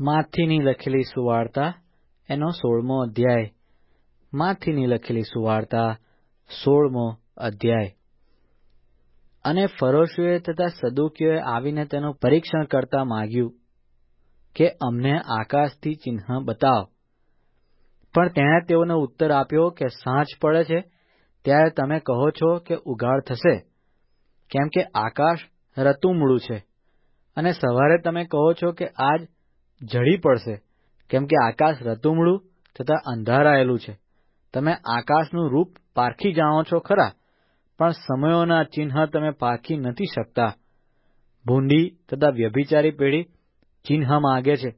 માથીની લખેલી સુવાર્તા, એનો સોળમો અધ્યાય. માથીની લખેલી સુવાર્તા, સોળમો અધ્યાય. અને ફરોશીઓએ તથા સદુકીઓએ આવીને તેનું પરીક્ષણ કરતા માંગ્યું કે અમને આકાશથી ચિહ્ન બતાવ. પણ તેણે તેઓને ઉત્તર આપ્યો કે સાંજ પડે છે, ત્યારે તમે કહો છો કે ઉઘાડ થશે, કેમ કે આકાશ રતુમડું છે. અને સવારે તમે કહો છો કે આજ ઝડી પડશે. કેમ કે આકાશ રતુમડું તથા અંધારાયેલું છે. તમે આકાશનું રૂપ પારખી જાણો છો ખરા, પણ સમયોના ચિહ્ન તમે પારખી નથી શકતા. ભૂંડી તથા વ્યભિચારી પેઢી ચિહ્ન માગે છે,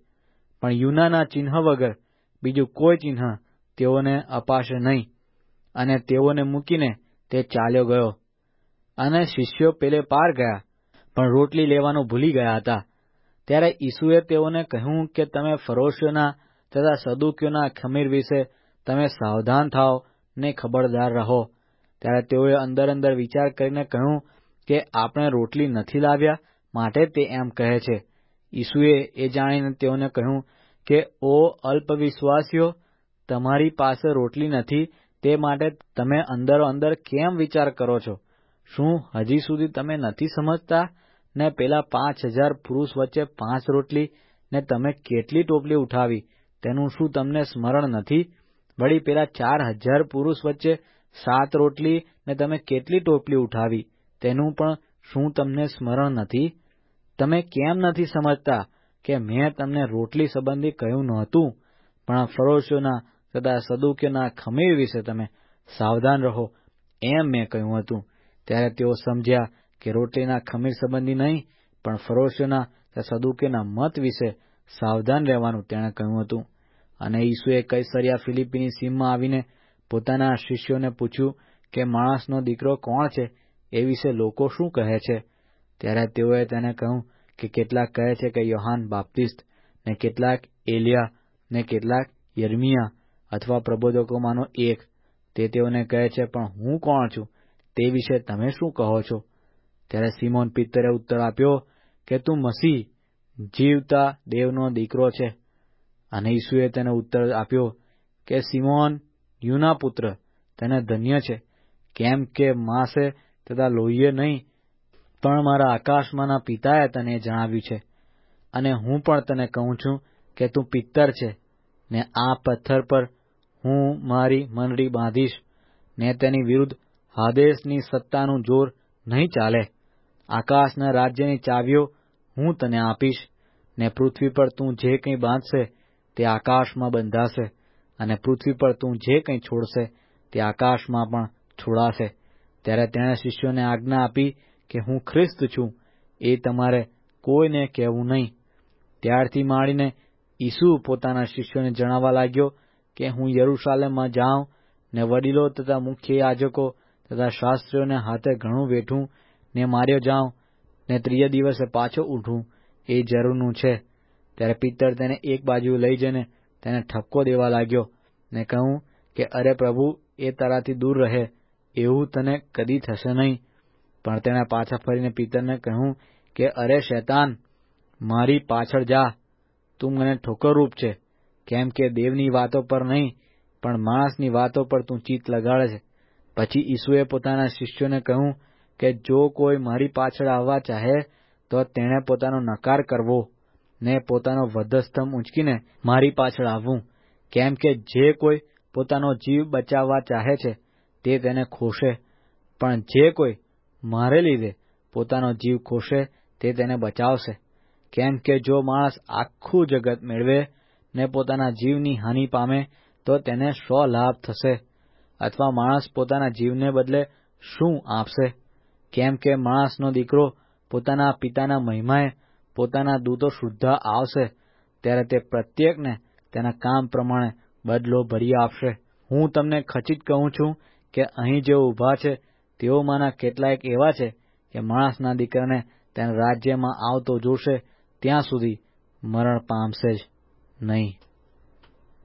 પણ યુનાના ચિહ્ન વગર બીજું કોઈ ચિહ્ન તેઓને અપાશે નહીં, અને તેઓને મૂકીને તે ચાલ્યો ગયો. અને શિષ્યો પેલે પાર ગયા, પણ રોટલી લેવાનું ભૂલી ગયા હતા. ત્યારે ઈસુએ તેઓને કહ્યું કે તમે ફરોશીઓના તથા સદુકીઓના ખમીર વિશે તમે સાવધાન થાઓ ને ખબરદાર રહો. ત્યારે તેઓએ અંદર અંદર વિચાર કરીને કહ્યું કે આપણે રોટલી નથી લાવ્યા માટે તે એમ કહે છે. ઈસુએ એ જાણીને તેઓને કહ્યું કે, ઓ અલ્પવિશ્વાસીઓ, તમારી પાસે રોટલી નથી, તે માટે તમે અંદરો અંદર કેમ વિચાર કરો છો? શું હજી સુધી તમે નથી સમજતા ને પેલા પાંચ હજાર પુરુષ વચ્ચે પાંચ રોટલી ને તમે કેટલી ટોપલી ઉઠાવી? તેનું શું તમને સ્મરણ નથી? વળી પેલા ચાર હજાર પુરુષ વચ્ચે સાત રોટલી ને તમે કેટલી ટોપલી ઉઠાવી? તેનું પણ શું તમને સ્મરણ નથી? તમે કેમ નથી સમજતા કે મેં તમને રોટલી સંબંધી કહ્યું નહોતું? પણ ફરોશોના તથા સદુક્યોના ખમીર વિશે તમે સાવધાન રહો, એમ મેં કહ્યું હતું. ત્યારે તેઓ સમજ્યા કે રોટલીના ખમીર સંબંધી નહીં, પણ ફરોશીઓના કે સદુકેના મત વિશે સાવધાન રહેવાનું તેણે કહ્યું હતું. અને ઈસુએ કૈસરિયા ફિલિપીની સીમમાં આવીને પોતાના શિષ્યોને પૂછ્યું કે, માણસનો દીકરો કોણ છે? એ વિશે લોકો શું કહે છે? ત્યારે તેઓએ તેને કહ્યું કે, કેટલાક કહે છે કે યોહાન બાપ્તિસ્ત, ને કેટલાક એલિયા, ને કેટલાક યર્મિયા અથવા પ્રબોધકોમાંનો એક. તે તેઓને કહે છે, પણ હું કોણ છું? તે વિશે તમે શું કહો છો? ત્યારે સિમોન પિત્તરે ઉત્તર આપ્યો કે તું મસીહ, જીવતા દેવનો દીકરો છે. અને ઈસુએ તેને ઉત્તર આપ્યો કે સિમોન, યુના પુત્ર, તેને ધન્ય છે. કેમ કે માસે તથા લોહીએ નહીં, પણ મારા આકાશમાંના પિતાએ તને જણાવ્યું છે. અને હું પણ તને કહું છું કે તું પિત્તર છે. ને આ પથ્થર પર હું મારી મંડળી બાંધીશ. ને તેની વિરુદ્ધ હાદેસની સત્તાનું જોર નહીં ચાલે. આકાશના રાજ્યની ચાવીઓ હું તને આપીશ ને પૃથ્વી પર તું જે કંઈ બાંધશે તે આકાશમાં બંધાશે અને પૃથ્વી પર તું જે કંઈ છોડશે તે આકાશમાં પણ છોડાશે. ત્યારે તેણે શિષ્યોને આજ્ઞા આપી કે હું ખ્રિસ્ત છું, એ તમારે કોઈને કહેવું નહીં. ત્યારથી માંડીને ઈસુ પોતાના શિષ્યોને જણાવવા લાગ્યો કે હું યરૂશાલેમમાં જાઉં ને વડીલો તથા મુખ્ય યાજકો તથા શાસ્ત્રીઓને હાથે ઘણું વેઠું ને માર્યો જાઉં ને ત્રીજે દિવસે પાછો ઉઠું એ જરૂરનું છે. ત્યારે પિત્તર તેને એક બાજુ લઈ જઈને તેને ઠપકો દેવા લાગ્યો ને કહું કે, અરે પ્રભુ, એ તારાથી દૂર રહે. એવું તને કદી થશે નહીં. પણ તેણે પાછા ફરીને પિત્તરને કહ્યું કે, અરે શૈતાન, મારી પાછળ જા. તું મને ઠોકરરૂપ છે. કેમ કે દેવની વાતો પર નહીં, પણ માણસની વાતો પર તું ચિત્ત લગાડે છે. પછી ઈસુએ પોતાના શિષ્યોને કહ્યું કે જો કોઈ મારી પાછળ આવવા ચાહે, તો તેણે પોતાનો નકાર કરવો ને પોતાનો વધસ્તંભ ઊંચકીને મારી પાછળ આવવું. કેમ કે જે કોઈ પોતાનો જીવ બચાવવા ચાહે છે, તે તેને ખોશે. પણ જે કોઈ મારે લીધે પોતાનો જીવ ખોશે, તે તેને બચાવશે. કેમ કે જો માણસ આખું જગત મેળવે ને પોતાના જીવની હાનિ પામે, તો તેને સો લાભ થશે. અથવા માણસ પોતાના જીવને બદલે શું આપશે? કેમ કે માણસનો દીકરો પોતાના પિતાના મહિમાએ પોતાના દૂતો શુદ્ધ આવશે, ત્યારે તે પ્રત્યેકને તેના કામ પ્રમાણે બદલો ભરી આપશે. હું તમને ખચિત કહું છું કે અહીં જે ઊભા છે તેઓમાંના કેટલાક એવા છે કે માણસના દીકરાને તેના રાજ્યમાં આવતો જોશે, ત્યાં સુધી મરણ પામશે જ નહીં.